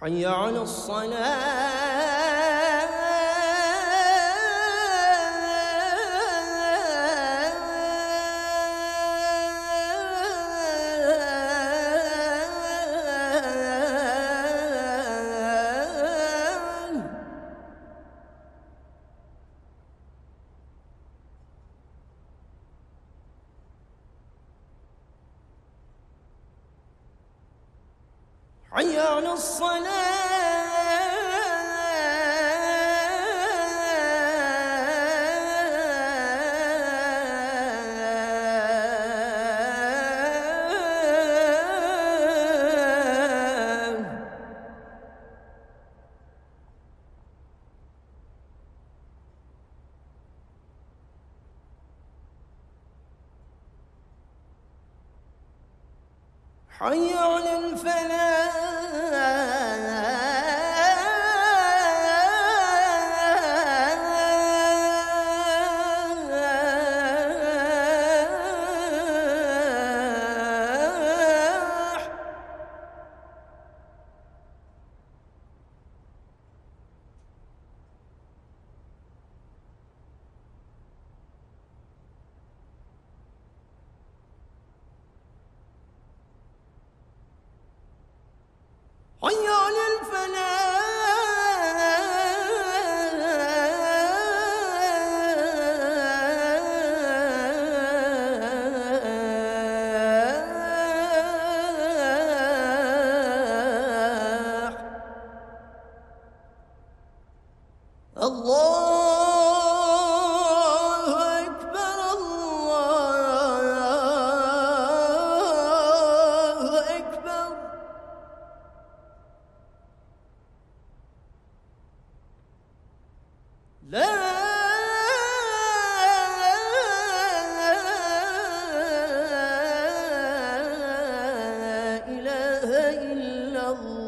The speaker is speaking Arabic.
حي على الصلاة. حي على الصلاة. حي على الفلاح. لا. إله إلا الله.